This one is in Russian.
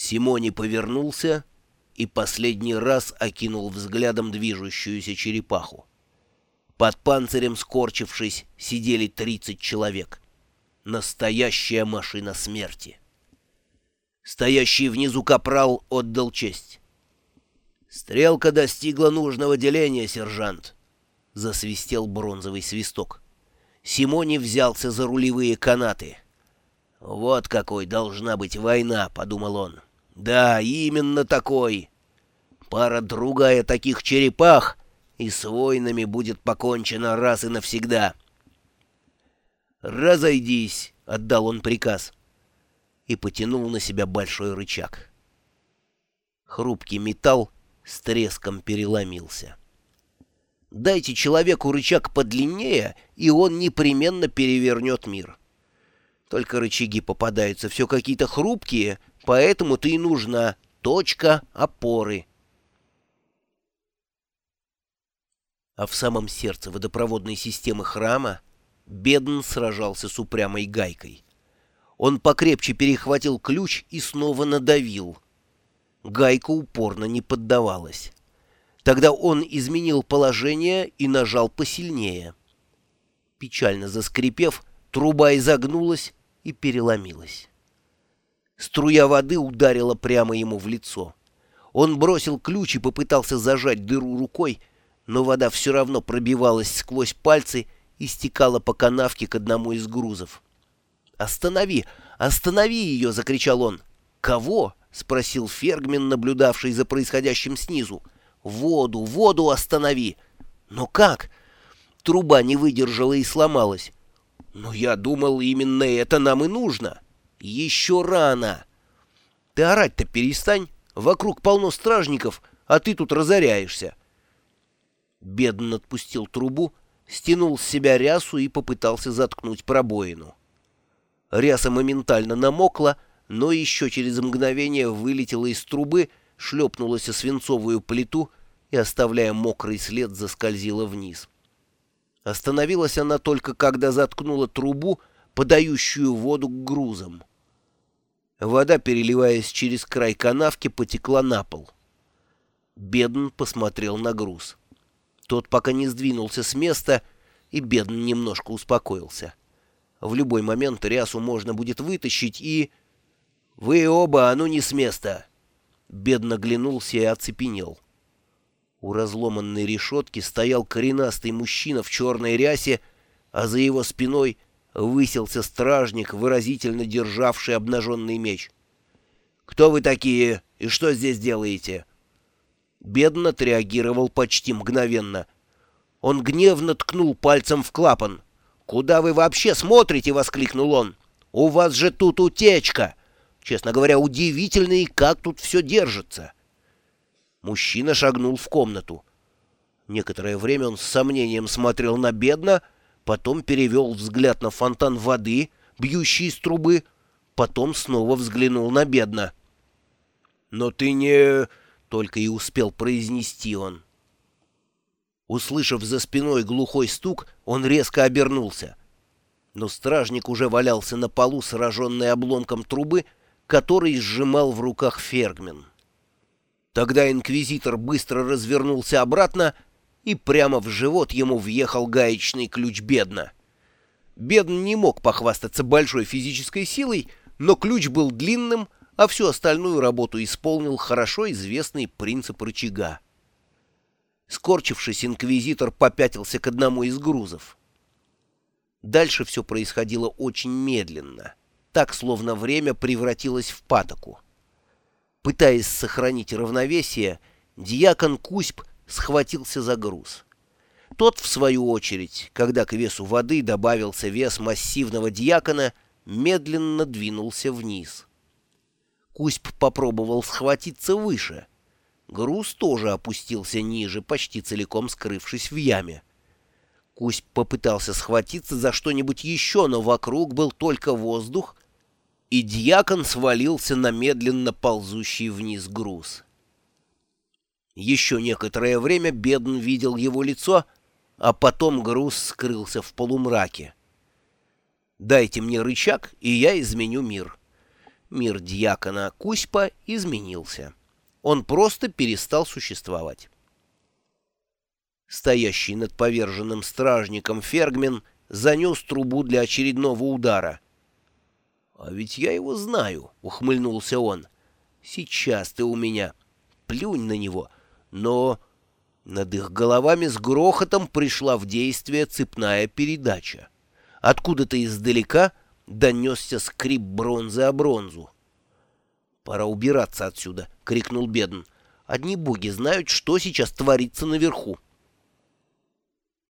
Симони повернулся и последний раз окинул взглядом движущуюся черепаху. Под панцирем, скорчившись, сидели тридцать человек. Настоящая машина смерти. Стоящий внизу капрал отдал честь. «Стрелка достигла нужного деления, сержант», — засвистел бронзовый свисток. Симони взялся за рулевые канаты. «Вот какой должна быть война», — подумал он. Да, именно такой. Пара другая таких черепах, и с войнами будет покончено раз и навсегда. «Разойдись!» — отдал он приказ и потянул на себя большой рычаг. Хрупкий металл с треском переломился. Дайте человеку рычаг подлиннее, и он непременно перевернет мир. Только рычаги попадаются все какие-то хрупкие, поэтому-то и нужна точка опоры. А в самом сердце водопроводной системы храма Бедн сражался с упрямой гайкой. Он покрепче перехватил ключ и снова надавил. Гайка упорно не поддавалась. Тогда он изменил положение и нажал посильнее. Печально заскрипев, труба изогнулась и переломилась. Струя воды ударила прямо ему в лицо. Он бросил ключ и попытался зажать дыру рукой, но вода все равно пробивалась сквозь пальцы и стекала по канавке к одному из грузов. «Останови! Останови ее!» — закричал он. «Кого?» — спросил Фергмен, наблюдавший за происходящим снизу. «Воду! Воду останови!» «Но как?» Труба не выдержала и сломалась. «Но я думал, именно это нам и нужно!» «Еще рано!» «Ты орать-то перестань! Вокруг полно стражников, а ты тут разоряешься!» Бедно отпустил трубу, стянул с себя рясу и попытался заткнуть пробоину. Ряса моментально намокла, но еще через мгновение вылетела из трубы, шлепнулась о свинцовую плиту и, оставляя мокрый след, заскользила вниз. Остановилась она только, когда заткнула трубу, подающую воду к грузам. Вода, переливаясь через край канавки, потекла на пол. Бедн посмотрел на груз. Тот пока не сдвинулся с места, и Бедн немножко успокоился. В любой момент рясу можно будет вытащить и... «Вы оба, а ну не с места!» Бедно глянулся и оцепенел. У разломанной решетки стоял коренастый мужчина в черной рясе, а за его спиной высился стражник, выразительно державший обнаженный меч. «Кто вы такие и что здесь делаете?» Бедно отреагировал почти мгновенно. Он гневно ткнул пальцем в клапан. «Куда вы вообще смотрите?» — воскликнул он. «У вас же тут утечка! Честно говоря, удивительно и как тут все держится!» Мужчина шагнул в комнату. Некоторое время он с сомнением смотрел на бедно, потом перевел взгляд на фонтан воды, бьющий из трубы, потом снова взглянул на бедно. «Но ты не...» — только и успел произнести он. Услышав за спиной глухой стук, он резко обернулся. Но стражник уже валялся на полу, сраженный обломком трубы, который сжимал в руках Фергмен. Тогда инквизитор быстро развернулся обратно — и прямо в живот ему въехал гаечный ключ Бедна. Бедн не мог похвастаться большой физической силой, но ключ был длинным, а всю остальную работу исполнил хорошо известный принцип рычага. Скорчившись, инквизитор попятился к одному из грузов. Дальше все происходило очень медленно, так, словно время превратилось в патоку. Пытаясь сохранить равновесие, дьякон Кузьб схватился за груз. Тот, в свою очередь, когда к весу воды добавился вес массивного диакона, медленно двинулся вниз. Кузьп попробовал схватиться выше. Груз тоже опустился ниже, почти целиком скрывшись в яме. Кузьп попытался схватиться за что-нибудь еще, но вокруг был только воздух, и дьякон свалился на медленно ползущий вниз груз. Еще некоторое время Бедн видел его лицо, а потом груз скрылся в полумраке. «Дайте мне рычаг, и я изменю мир». мир дьякона Кузьпа изменился. Он просто перестал существовать. Стоящий над поверженным стражником Фергмен занес трубу для очередного удара. «А ведь я его знаю», — ухмыльнулся он. «Сейчас ты у меня. Плюнь на него. Но...» Над их головами с грохотом пришла в действие цепная передача. Откуда-то издалека донесся скрип бронзы о бронзу. «Пора убираться отсюда!» — крикнул Бедн. «Одни боги знают, что сейчас творится наверху!»